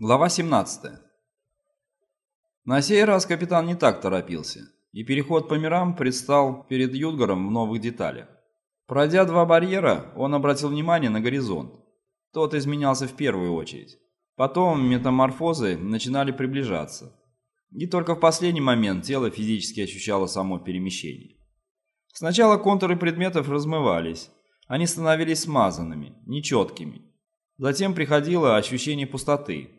Глава 17. На сей раз капитан не так торопился, и переход по мирам предстал перед Юдгаром в новых деталях. Пройдя два барьера, он обратил внимание на горизонт. Тот изменялся в первую очередь. Потом метаморфозы начинали приближаться. И только в последний момент тело физически ощущало само перемещение. Сначала контуры предметов размывались, они становились смазанными, нечеткими. Затем приходило ощущение пустоты,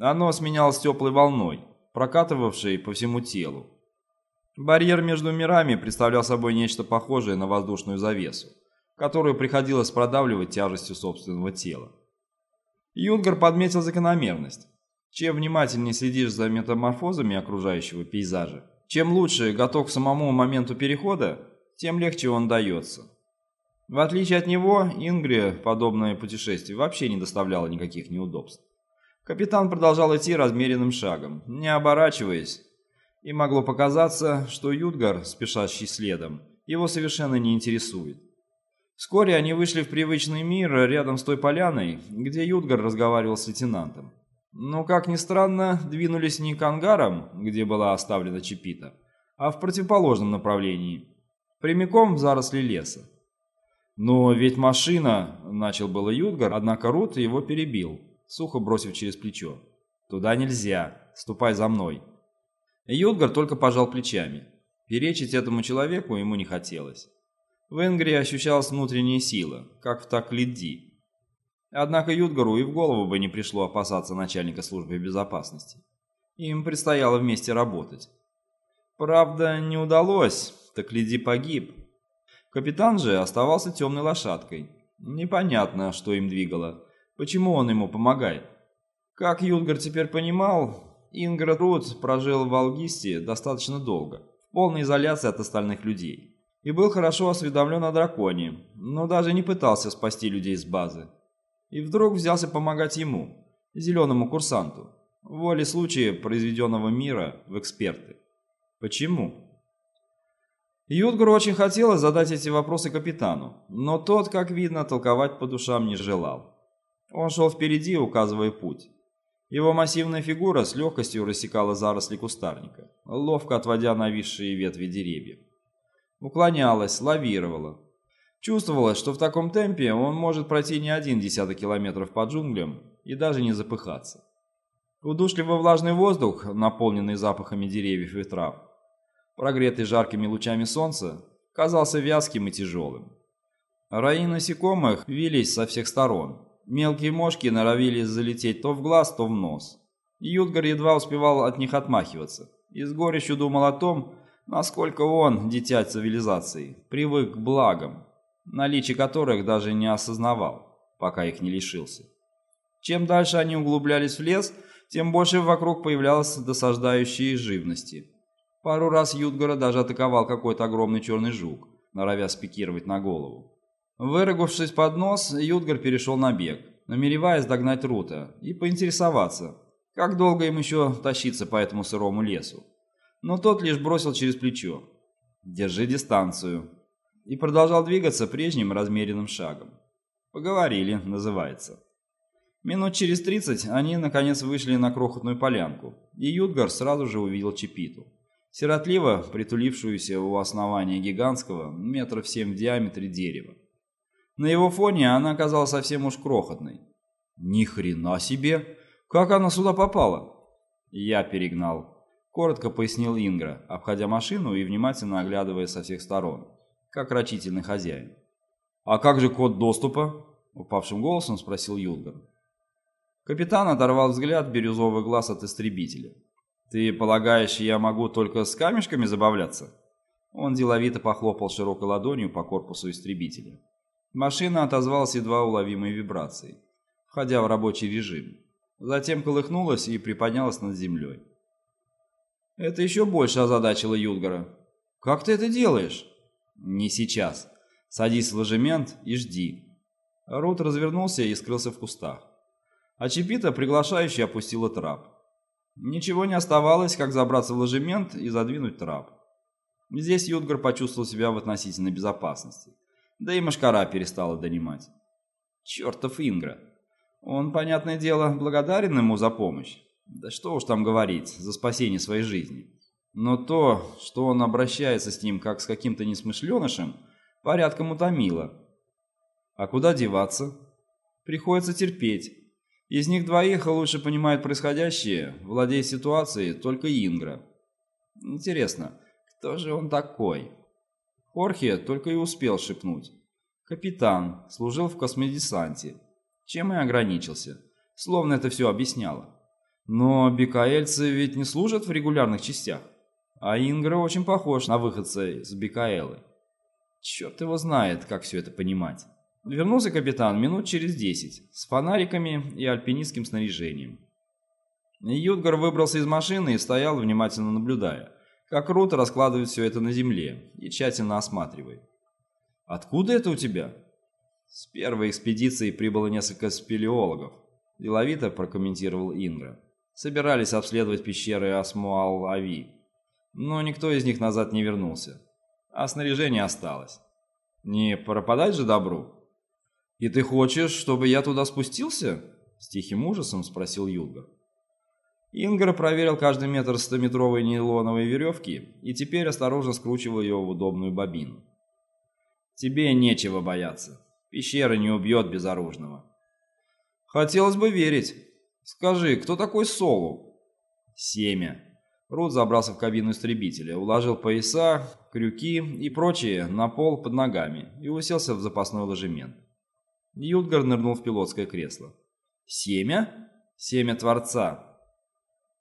оно сменялось теплой волной, прокатывавшей по всему телу. Барьер между мирами представлял собой нечто похожее на воздушную завесу, которую приходилось продавливать тяжестью собственного тела. Юнгер подметил закономерность. Чем внимательнее следишь за метаморфозами окружающего пейзажа, чем лучше готов к самому моменту перехода, тем легче он дается. В отличие от него, Ингре подобное путешествие вообще не доставляло никаких неудобств. Капитан продолжал идти размеренным шагом, не оборачиваясь, и могло показаться, что Юдгар, спешащий следом, его совершенно не интересует. Вскоре они вышли в привычный мир рядом с той поляной, где Юдгар разговаривал с лейтенантом. Но, как ни странно, двинулись не к ангарам, где была оставлена Чепита, а в противоположном направлении, прямиком в заросли леса. «Но ведь машина...» — начал было Юдгар, однако Рут его перебил сухо бросив через плечо. «Туда нельзя. Ступай за мной». Юдгар только пожал плечами. Перечить этому человеку ему не хотелось. В Энгри ощущалась внутренняя сила, как в Таклидди. Однако Юдгару и в голову бы не пришло опасаться начальника службы безопасности. Им предстояло вместе работать. Правда, не удалось, Таклидди погиб. Капитан же оставался темной лошадкой. Непонятно, что им двигало. Почему он ему помогает? Как Юнгар теперь понимал, Инград Рут прожил в Алгисте достаточно долго, в полной изоляции от остальных людей, и был хорошо осведомлен о драконе, но даже не пытался спасти людей с базы. И вдруг взялся помогать ему, зеленому курсанту, в воле случая произведенного мира в эксперты. Почему? Юдгар очень хотелось задать эти вопросы капитану, но тот, как видно, толковать по душам не желал. Он шел впереди, указывая путь. Его массивная фигура с легкостью рассекала заросли кустарника, ловко отводя нависшие ветви деревьев. Уклонялась, лавировала. Чувствовалось, что в таком темпе он может пройти не один десяток километров по джунглям и даже не запыхаться. Удушливо влажный воздух, наполненный запахами деревьев и трав, прогретый жаркими лучами солнца, казался вязким и тяжелым. Раи насекомых вились со всех сторон, Мелкие мошки норовили залететь то в глаз, то в нос. Ютгар едва успевал от них отмахиваться и с горечью думал о том, насколько он, дитя цивилизации, привык к благам, наличие которых даже не осознавал, пока их не лишился. Чем дальше они углублялись в лес, тем больше вокруг появлялось досаждающей живности. Пару раз Ютгара даже атаковал какой-то огромный черный жук, норовя спикировать на голову. Выругавшись под нос, Ютгар перешел на бег, намереваясь догнать Рута и поинтересоваться, как долго им еще тащиться по этому сырому лесу. Но тот лишь бросил через плечо «Держи дистанцию» и продолжал двигаться прежним размеренным шагом. «Поговорили» называется. Минут через тридцать они наконец вышли на крохотную полянку, и Ютгар сразу же увидел Чепиту, сиротливо притулившуюся у основания гигантского, метров семь в диаметре дерева. На его фоне она оказалась совсем уж крохотной. Ни хрена себе! Как она сюда попала? Я перегнал. Коротко пояснил Ингра, обходя машину и внимательно оглядывая со всех сторон, как рачительный хозяин. «А как же код доступа?» — упавшим голосом спросил Юлгар. Капитан оторвал взгляд бирюзовый глаз от истребителя. «Ты полагаешь, я могу только с камешками забавляться?» Он деловито похлопал широкой ладонью по корпусу истребителя. Машина отозвалась едва уловимой вибрацией, входя в рабочий режим. Затем колыхнулась и приподнялась над землей. Это еще больше озадачило Юлгара. «Как ты это делаешь?» «Не сейчас. Садись в ложемент и жди». Рут развернулся и скрылся в кустах. А Чепита приглашающе опустила трап. Ничего не оставалось, как забраться в ложемент и задвинуть трап. Здесь Юдгар почувствовал себя в относительной безопасности. Да и Машкара перестала донимать. Чертов Ингра. Он, понятное дело, благодарен ему за помощь. Да что уж там говорить, за спасение своей жизни. Но то, что он обращается с ним как с каким-то несмышленышем, порядком утомило. А куда деваться? Приходится терпеть. Из них двоих лучше понимает происходящее, владеет ситуацией только Ингра. Интересно, кто же он такой? Хорхе только и успел шепнуть. Капитан, служил в космодесанте. Чем и ограничился. Словно это все объясняло. Но бикаэльцы ведь не служат в регулярных частях. А Ингра очень похож на выходца из Бикаэлы. Черт его знает, как все это понимать. Вернулся капитан минут через десять, с фонариками и альпинистским снаряжением. Ютгар выбрался из машины и стоял, внимательно наблюдая, как Рут раскладывает все это на земле и тщательно осматривает. «Откуда это у тебя?» С первой экспедиции прибыло несколько спелеологов, деловито прокомментировал Ингра. Собирались обследовать пещеры Асмуал-Ави, но никто из них назад не вернулся, а снаряжение осталось. Не пропадать же добру? «И ты хочешь, чтобы я туда спустился?» С тихим ужасом спросил Юлга. Ингар проверил каждый метр стометровой нейлоновой веревки и теперь осторожно скручивал ее в удобную бобину. «Тебе нечего бояться. Пещера не убьет безоружного». «Хотелось бы верить. Скажи, кто такой Солу?» «Семя». Рут забрался в кабину истребителя, уложил пояса, крюки и прочее на пол под ногами и уселся в запасной ложемент. Ютгар нырнул в пилотское кресло. «Семя? Семя Творца».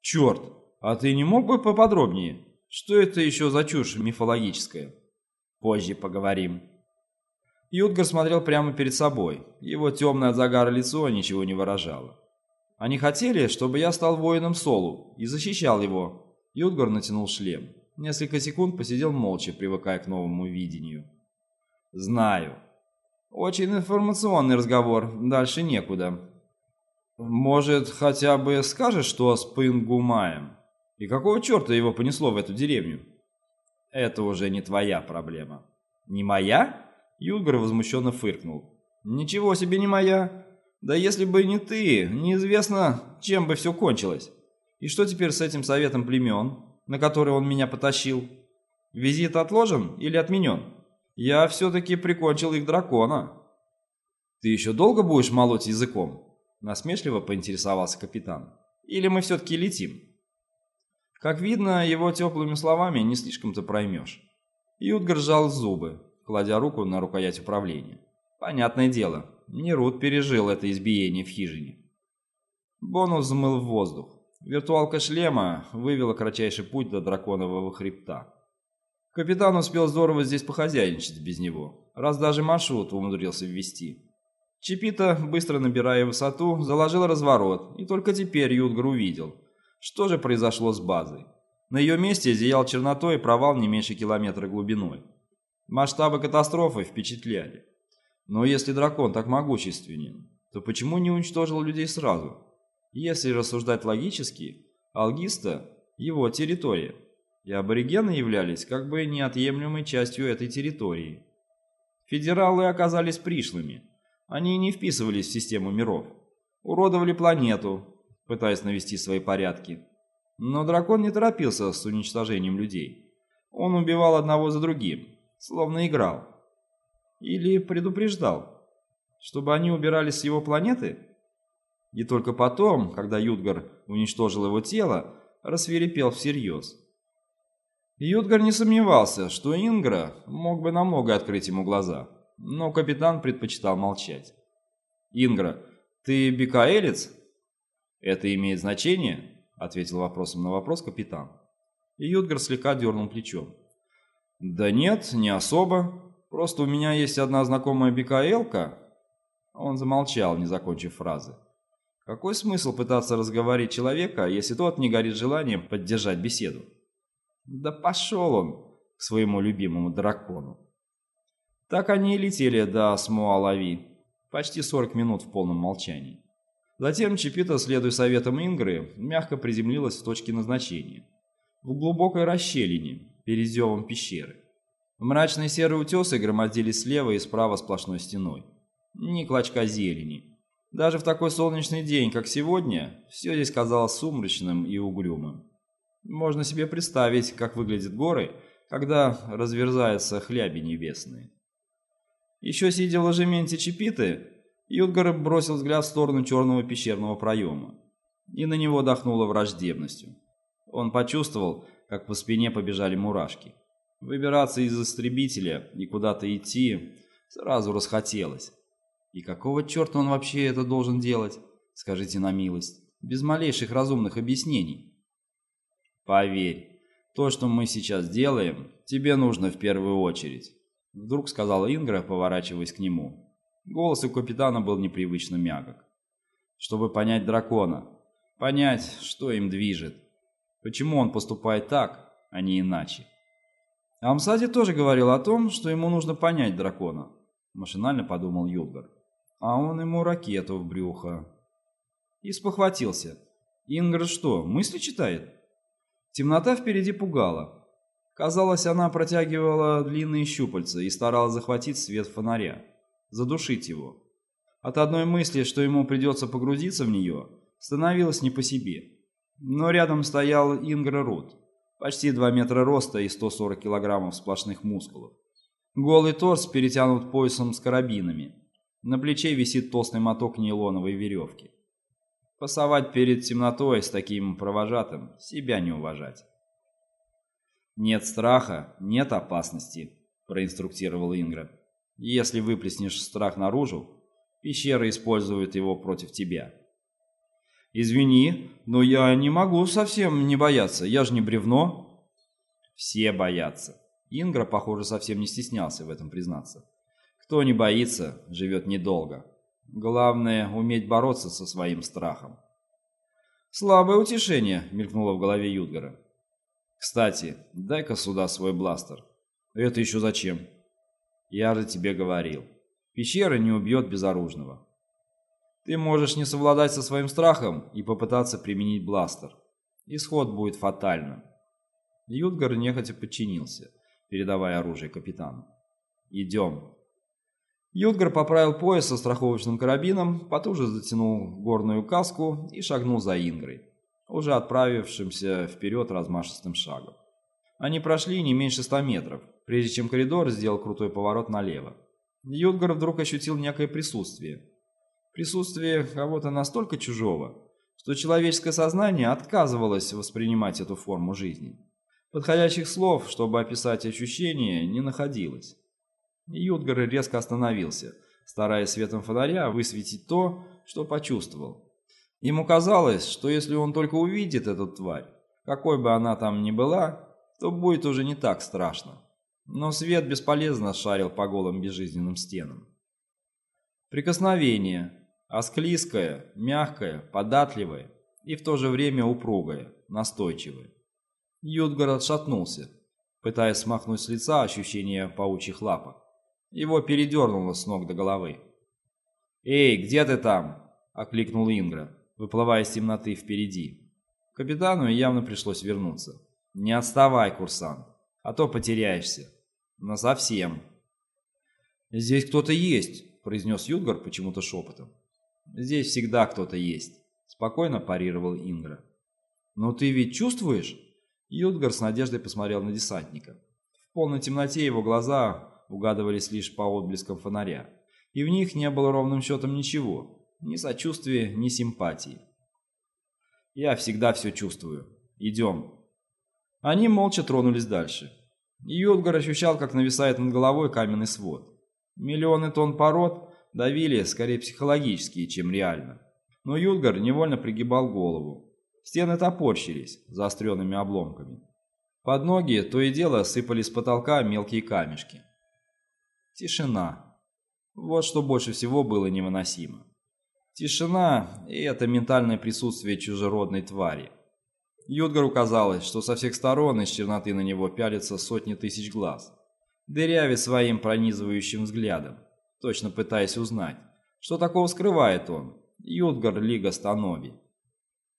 «Черт, а ты не мог бы поподробнее? Что это еще за чушь мифологическая?» «Позже поговорим». Ютгар смотрел прямо перед собой. Его темное от загара лицо ничего не выражало. «Они хотели, чтобы я стал воином Солу и защищал его». Ютгар натянул шлем. Несколько секунд посидел молча, привыкая к новому видению. «Знаю. Очень информационный разговор, дальше некуда. Может, хотя бы скажешь, что с Пынгумаем? И какого черта его понесло в эту деревню? Это уже не твоя проблема. Не моя? Юлгар возмущенно фыркнул. Ничего себе не моя. Да если бы не ты, неизвестно, чем бы все кончилось. И что теперь с этим советом племен, на который он меня потащил? Визит отложен или отменен? Я все-таки прикончил их дракона. Ты еще долго будешь молоть языком? Насмешливо поинтересовался капитан. Или мы все-таки летим? Как видно, его теплыми словами не слишком-то проймешь. Ютгар сжал зубы, кладя руку на рукоять управления. Понятное дело, Нерут пережил это избиение в хижине. Бонус взмыл в воздух. Виртуалка шлема вывела кратчайший путь до драконового хребта. Капитан успел здорово здесь похозяйничать без него, раз даже маршрут умудрился ввести. Чипита, быстро набирая высоту, заложил разворот, и только теперь Ютгар увидел, что же произошло с базой. На ее месте зиял чернотой провал не меньше километра глубиной. Масштабы катастрофы впечатляли. Но если дракон так могущественен, то почему не уничтожил людей сразу? Если рассуждать логически, Алгиста – его территория и аборигены являлись как бы неотъемлемой частью этой территории. Федералы оказались пришлыми. Они не вписывались в систему миров. Уродовали планету, пытаясь навести свои порядки. Но дракон не торопился с уничтожением людей. Он убивал одного за другим, словно играл. Или предупреждал, чтобы они убирались с его планеты? И только потом, когда Юдгар уничтожил его тело, рассверепел всерьез. Ютгар не сомневался, что Ингра мог бы намного открыть ему глаза, но капитан предпочитал молчать. «Ингра, ты бикаэлец?» «Это имеет значение?» — ответил вопросом на вопрос капитан. И Ютгар слегка дернул плечом. «Да нет, не особо. Просто у меня есть одна знакомая бикаэлка». Он замолчал, не закончив фразы. Какой смысл пытаться разговорить человека, если тот не горит желанием поддержать беседу? Да пошел он к своему любимому дракону. Так они и летели до Смуалави, почти 40 минут в полном молчании. Затем Чипита, следуя советам Ингры, мягко приземлилась в точке назначения. В глубокой расщелине, перед зевом пещеры. Мрачные серые утесы громоздились слева и справа сплошной стеной. Ни клочка зелени. Даже в такой солнечный день, как сегодня, все здесь казалось сумрачным и угрюмым. Можно себе представить, как выглядят горы, когда разверзаются хляби небесные. Еще сидя в ложементе Чепиты, Юдгар бросил взгляд в сторону черного пещерного проема, и на него дохнуло враждебностью. Он почувствовал, как по спине побежали мурашки. Выбираться из истребителя и куда-то идти сразу расхотелось. И какого черта он вообще это должен делать? Скажите на милость, без малейших разумных объяснений. Поверь, то, что мы сейчас делаем, тебе нужно в первую очередь. Вдруг сказала Ингра, поворачиваясь к нему. Голос у капитана был непривычно мягок. Чтобы понять дракона, понять, что им движет, почему он поступает так, а не иначе. Амсади тоже говорил о том, что ему нужно понять дракона, машинально подумал Юлгар. А он ему ракету в брюхо. И спохватился. Ингр что, мысли читает? Темнота впереди пугала. Казалось, она протягивала длинные щупальца и старалась захватить свет фонаря, задушить его. От одной мысли, что ему придется погрузиться в нее, становилось не по себе. Но рядом стоял Ингр Рут, Почти 2 метра роста и 140 килограммов сплошных мускулов. Голый торс перетянут поясом с карабинами. На плече висит толстый моток нейлоновой веревки. Пасовать перед темнотой с таким провожатым – себя не уважать. «Нет страха, нет опасности», – проинструктировал Ингра. «Если выплеснешь страх наружу, пещера использует его против тебя». «Извини, но я не могу совсем не бояться, я же не бревно». «Все боятся». Ингра, похоже, совсем не стеснялся в этом признаться. «Кто не боится, живет недолго. Главное – уметь бороться со своим страхом». «Слабое утешение», – мелькнуло в голове Юдгара. «Кстати, дай-ка сюда свой бластер». «Это еще зачем?» «Я же тебе говорил. Пещера не убьет безоружного. Ты можешь не совладать со своим страхом и попытаться применить бластер. Исход будет фатальным. Ютгар нехотя подчинился, передавая оружие капитану. «Идем». Ютгар поправил пояс со страховочным карабином, потуже затянул горную каску и шагнул за Ингрой, уже отправившимся вперед размашистым шагом. Они прошли не меньше ста метров, прежде чем коридор сделал крутой поворот налево. Ютгар вдруг ощутил некое присутствие, Присутствие кого-то настолько чужого, что человеческое сознание отказывалось воспринимать эту форму жизни. Подходящих слов, чтобы описать ощущение, не находилось. И Ютгар резко остановился, стараясь светом фонаря высветить то, что почувствовал. Ему казалось, что если он только увидит эту тварь, какой бы она там ни была, то будет уже не так страшно. Но свет бесполезно шарил по голым безжизненным стенам. Прикосновение, склизкая, мягкая, податливая и в то же время упругая, настойчивая. Юдгар отшатнулся, пытаясь смахнуть с лица ощущение паучьих лапок. Его передернуло с ног до головы. «Эй, где ты там?» – окликнул Ингра, выплывая из темноты впереди. Капитану явно пришлось вернуться. «Не отставай, курсант, а то потеряешься. Насовсем». «Здесь кто-то есть», – произнес Юдгар почему-то шепотом. Здесь всегда кто-то есть», — спокойно парировал Ингра. «Но ты ведь чувствуешь?» Юдгар с надеждой посмотрел на десантника. В полной темноте его глаза угадывались лишь по отблескам фонаря, и в них не было ровным счетом ничего, ни сочувствия, ни симпатии. «Я всегда все чувствую. Идем». Они молча тронулись дальше. Юдгар ощущал, как нависает над головой каменный свод. Миллионы тонн пород давили скорее психологически, чем реально. Но Юдгар невольно пригибал голову. Стены топорщились заостренными обломками. Под ноги то и дело сыпались с потолка мелкие камешки. Тишина. Вот что больше всего было невыносимо. Тишина и это ментальное присутствие чужеродной твари. Юдгару казалось, что со всех сторон из черноты на него пялятся сотни тысяч глаз, дырявя своим пронизывающим взглядом точно пытаясь узнать, что такого скрывает он, Юдгар Лига Станови,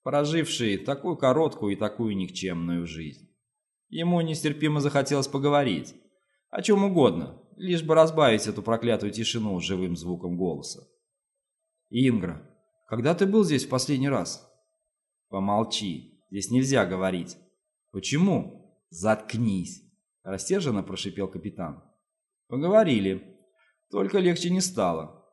проживший такую короткую и такую никчемную жизнь. Ему нестерпимо захотелось поговорить, о чем угодно, лишь бы разбавить эту проклятую тишину живым звуком голоса. «Ингра, когда ты был здесь в последний раз?» «Помолчи, здесь нельзя говорить». «Почему?» «Заткнись!» – растерженно прошипел капитан. Поговорили. Только легче не стало.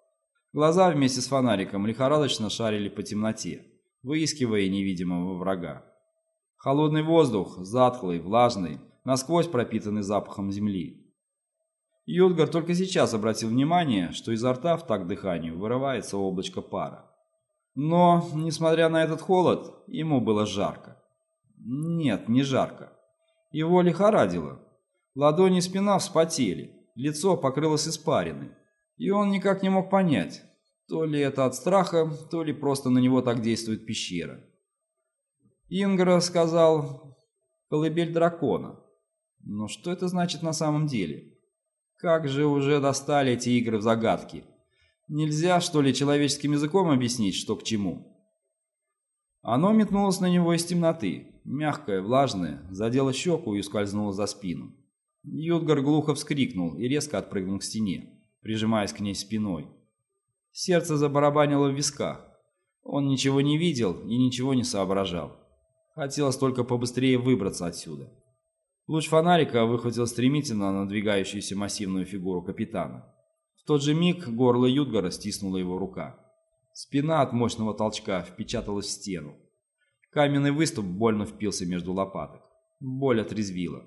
Глаза вместе с фонариком лихорадочно шарили по темноте, выискивая невидимого врага. Холодный воздух, затхлый, влажный, насквозь пропитанный запахом земли. Юдгар только сейчас обратил внимание, что изо рта в так дыханию вырывается облачко пара. Но, несмотря на этот холод, ему было жарко. Нет, не жарко. Его лихорадило. Ладони и спина вспотели, лицо покрылось испариной. И он никак не мог понять, то ли это от страха, то ли просто на него так действует пещера. Ингра сказал «колыбель дракона». Но что это значит на самом деле? Как же уже достали эти игры в загадки? Нельзя, что ли, человеческим языком объяснить, что к чему? Оно метнулось на него из темноты, мягкое, влажное, задело щеку и скользнуло за спину. Юдгар глухо вскрикнул и резко отпрыгнул к стене, прижимаясь к ней спиной. Сердце забарабанило в висках. Он ничего не видел и ничего не соображал. Хотелось только побыстрее выбраться отсюда. Луч фонарика выхватил стремительно надвигающуюся массивную фигуру капитана. В тот же миг горло Юдгара стиснула его рука. Спина от мощного толчка впечаталась в стену. Каменный выступ больно впился между лопаток. Боль отрезвила.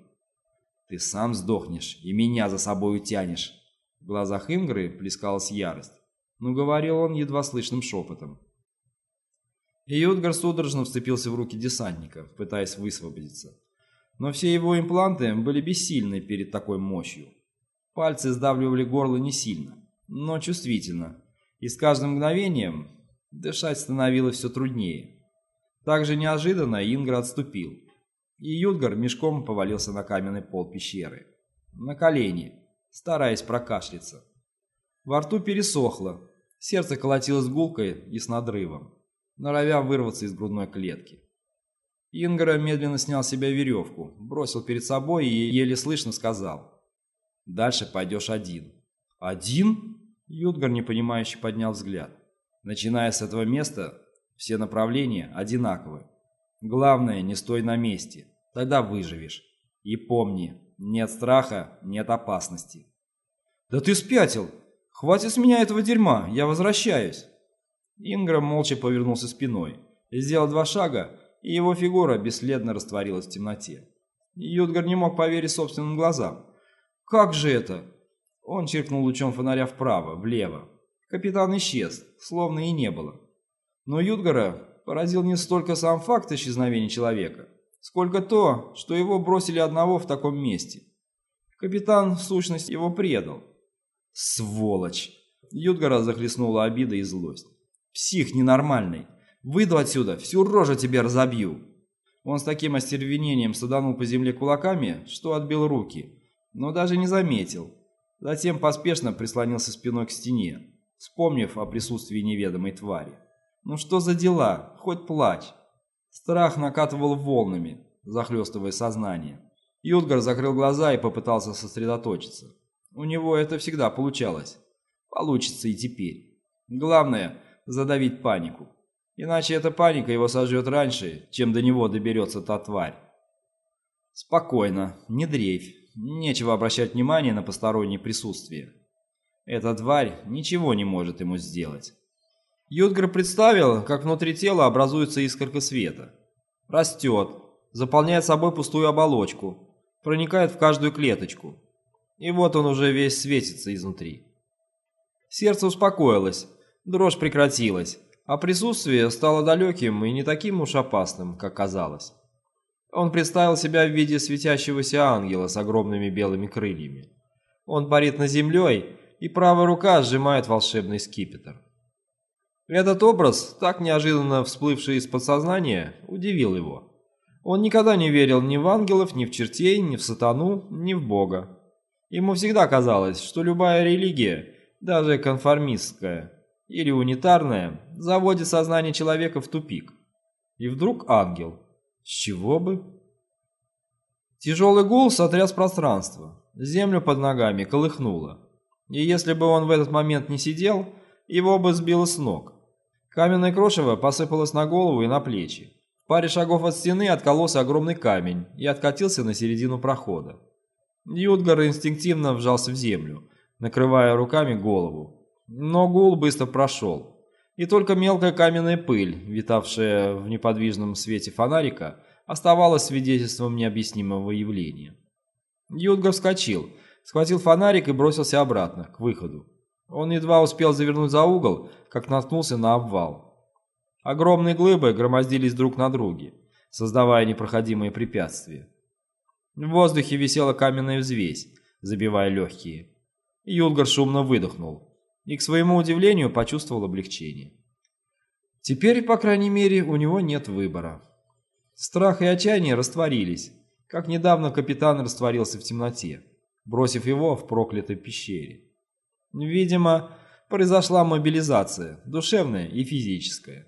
«Ты сам сдохнешь и меня за собой утянешь!» В глазах Ингры плескалась ярость, но говорил он едва слышным шепотом. И Юдгар судорожно вцепился в руки десантника, пытаясь высвободиться. Но все его импланты были бессильны перед такой мощью. Пальцы сдавливали горло не сильно, но чувствительно, и с каждым мгновением дышать становилось все труднее. Так же неожиданно Ингра отступил, и Юдгар мешком повалился на каменный пол пещеры. На колени, стараясь прокашляться. Во рту пересохло, сердце колотилось гулкой и с надрывом, норовя вырваться из грудной клетки. Ингара медленно снял с себя веревку, бросил перед собой и еле слышно сказал. «Дальше пойдешь один». «Один?» Юдгар непонимающе поднял взгляд. «Начиная с этого места, все направления одинаковы. Главное, не стой на месте, тогда выживешь. И помни, нет страха, нет опасности». «Да ты спятил! Хватит с меня этого дерьма, я возвращаюсь!» Ингра молча повернулся спиной, сделал два шага, и его фигура бесследно растворилась в темноте. Юдгар не мог поверить собственным глазам. «Как же это?» Он чиркнул лучом фонаря вправо, влево. Капитан исчез, словно и не было. Но Юдгара поразил не столько сам факт исчезновения человека, сколько то, что его бросили одного в таком месте. Капитан, в сущности, его предал. Сволочь! Юдгара захлестнула обида и злость. Псих ненормальный. Выйду отсюда, всю рожу тебе разобью. Он с таким остервенением саданул по земле кулаками, что отбил руки, но даже не заметил. Затем поспешно прислонился спиной к стене, вспомнив о присутствии неведомой твари. Ну что за дела? Хоть плачь. Страх накатывал волнами, захлестывая сознание. Юдгар закрыл глаза и попытался сосредоточиться. У него это всегда получалось. Получится и теперь. Главное – задавить панику. Иначе эта паника его сожжет раньше, чем до него доберется та тварь. Спокойно, не дрейфь. Нечего обращать внимание на постороннее присутствие. Эта тварь ничего не может ему сделать. Юдгар представил, как внутри тела образуется искорка света. Растет, заполняет собой пустую оболочку, проникает в каждую клеточку. И вот он уже весь светится изнутри. Сердце успокоилось, дрожь прекратилась, а присутствие стало далеким и не таким уж опасным, как казалось. Он представил себя в виде светящегося ангела с огромными белыми крыльями. Он парит над землей, и правая рука сжимает волшебный скипетр. Этот образ, так неожиданно всплывший из подсознания, удивил его. Он никогда не верил ни в ангелов, ни в чертей, ни в сатану, ни в Бога. Ему всегда казалось, что любая религия, даже конформистская или унитарная, заводит сознание человека в тупик. И вдруг ангел. С чего бы? Тяжелый гул сотряс пространство. Землю под ногами колыхнуло. И если бы он в этот момент не сидел, его бы сбило с ног Каменное крошево посыпалось на голову и на плечи. В паре шагов от стены откололся огромный камень и откатился на середину прохода. Юдгар инстинктивно вжался в землю, накрывая руками голову. Но гул быстро прошел, и только мелкая каменная пыль, витавшая в неподвижном свете фонарика, оставалась свидетельством необъяснимого явления. Юдгар вскочил, схватил фонарик и бросился обратно, к выходу. Он едва успел завернуть за угол, как наткнулся на обвал. Огромные глыбы громоздились друг на друге, создавая непроходимые препятствия. В воздухе висела каменная взвесь, забивая легкие. Юлгар шумно выдохнул и, к своему удивлению, почувствовал облегчение. Теперь, по крайней мере, у него нет выбора. Страх и отчаяние растворились, как недавно капитан растворился в темноте, бросив его в проклятой пещере. Видимо, произошла мобилизация, душевная и физическая.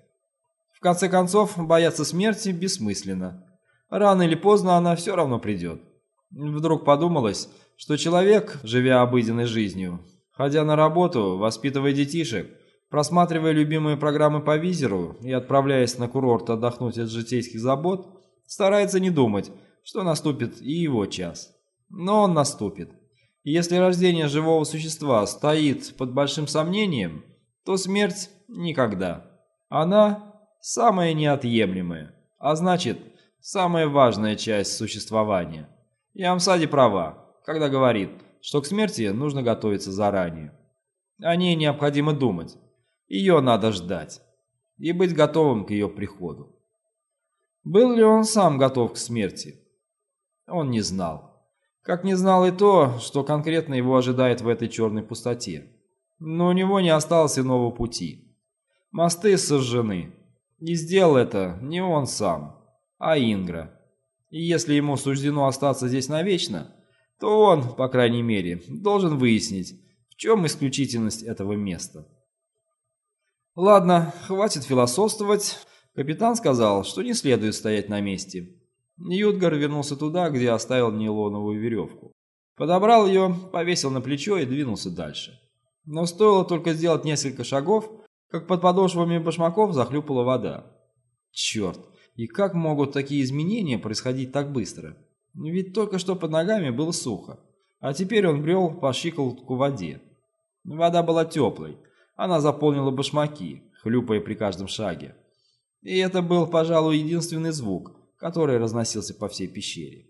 В конце концов, бояться смерти бессмысленно. Рано или поздно она все равно придет. Вдруг подумалось, что человек, живя обыденной жизнью, ходя на работу, воспитывая детишек, просматривая любимые программы по визеру и отправляясь на курорт отдохнуть от житейских забот, старается не думать, что наступит и его час. Но он наступит. И если рождение живого существа стоит под большим сомнением, то смерть никогда. Она самая неотъемлемая, а значит, самая важная часть существования. И Амсади права, когда говорит, что к смерти нужно готовиться заранее. О ней необходимо думать. Ее надо ждать. И быть готовым к ее приходу. Был ли он сам готов к смерти? Он не знал. Как не знал и то, что конкретно его ожидает в этой черной пустоте. Но у него не осталось иного пути. Мосты сожжены. И сделал это не он сам, а Ингра. И если ему суждено остаться здесь навечно, то он, по крайней мере, должен выяснить, в чем исключительность этого места. Ладно, хватит философствовать. Капитан сказал, что не следует стоять на месте. Ньютгар вернулся туда, где оставил нейлоновую веревку. Подобрал ее, повесил на плечо и двинулся дальше. Но стоило только сделать несколько шагов, как под подошвами башмаков захлюпала вода. Черт, и как могут такие изменения происходить так быстро? Ведь только что под ногами было сухо, а теперь он брел по щиколотку в воде. Вода была теплой, она заполнила башмаки, хлюпая при каждом шаге. И это был, пожалуй, единственный звук, который разносился по всей пещере.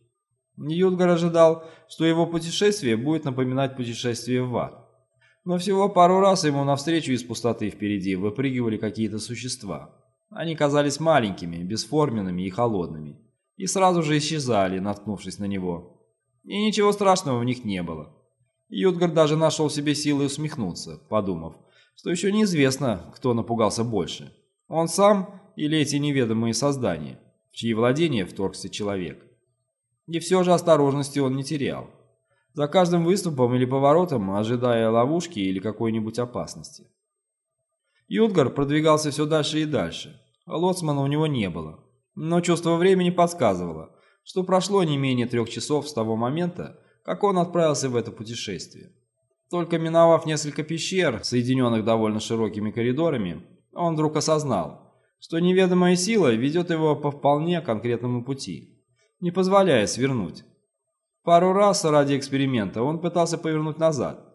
Ньютгар ожидал, что его путешествие будет напоминать путешествие в ад. Но всего пару раз ему навстречу из пустоты впереди выпрыгивали какие-то существа. Они казались маленькими, бесформенными и холодными, и сразу же исчезали, наткнувшись на него. И ничего страшного в них не было. Ютгар даже нашел себе силы усмехнуться, подумав, что еще неизвестно, кто напугался больше. Он сам или эти неведомые создания в чьи владения вторгся человек. И все же осторожности он не терял. За каждым выступом или поворотом, ожидая ловушки или какой-нибудь опасности. Юдгар продвигался все дальше и дальше. Лоцмана у него не было. Но чувство времени подсказывало, что прошло не менее трех часов с того момента, как он отправился в это путешествие. Только миновав несколько пещер, соединенных довольно широкими коридорами, он вдруг осознал, что неведомая сила ведет его по вполне конкретному пути, не позволяя свернуть. Пару раз ради эксперимента он пытался повернуть назад,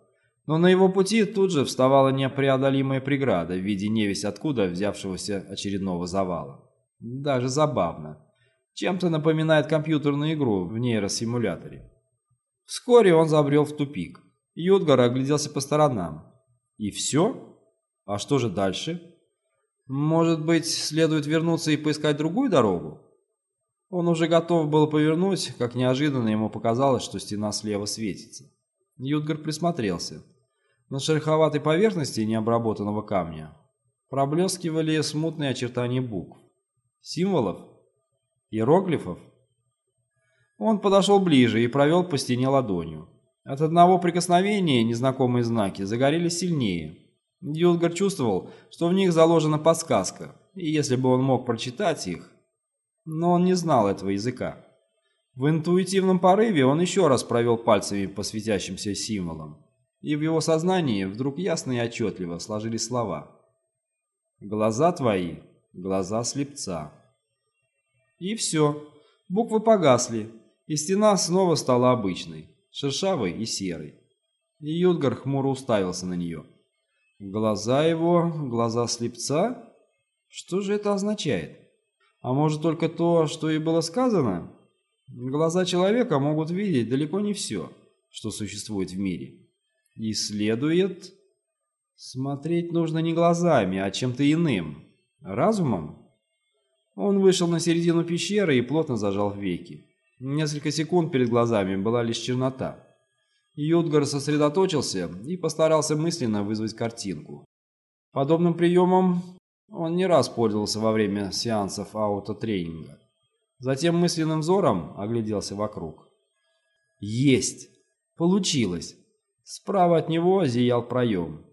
но на его пути тут же вставала непреодолимая преграда в виде невесть откуда взявшегося очередного завала. Даже забавно. Чем-то напоминает компьютерную игру в нейросимуляторе. Вскоре он забрел в тупик. Юдгар огляделся по сторонам. И все? А что же дальше? Может быть, следует вернуться и поискать другую дорогу? Он уже готов был повернуть, как неожиданно ему показалось, что стена слева светится. Ютгар присмотрелся. На шероховатой поверхности необработанного камня проблескивали смутные очертания букв. Символов? Иероглифов? Он подошел ближе и провел по стене ладонью. От одного прикосновения незнакомые знаки загорелись сильнее, Дюлгар чувствовал, что в них заложена подсказка, и если бы он мог прочитать их... Но он не знал этого языка. В интуитивном порыве он еще раз провел пальцами по светящимся символам, и в его сознании вдруг ясно и отчетливо сложились слова. Глаза твои — глаза слепца. И все. Буквы погасли, и стена снова стала обычной, шершавой и серой. И Юдгар хмуро уставился на нее. Глаза его — глаза слепца? Что же это означает? А может только то, что и было сказано? Глаза человека могут видеть далеко не все, что существует в мире. И следует... Смотреть нужно не глазами, а чем-то иным. Разумом? Он вышел на середину пещеры и плотно зажал веки. Несколько секунд перед глазами была лишь чернота. Юдгар сосредоточился и постарался мысленно вызвать картинку. Подобным приемом он не раз пользовался во время сеансов аутотренинга. Затем мысленным взором огляделся вокруг. Есть! Получилось! Справа от него зиял проем.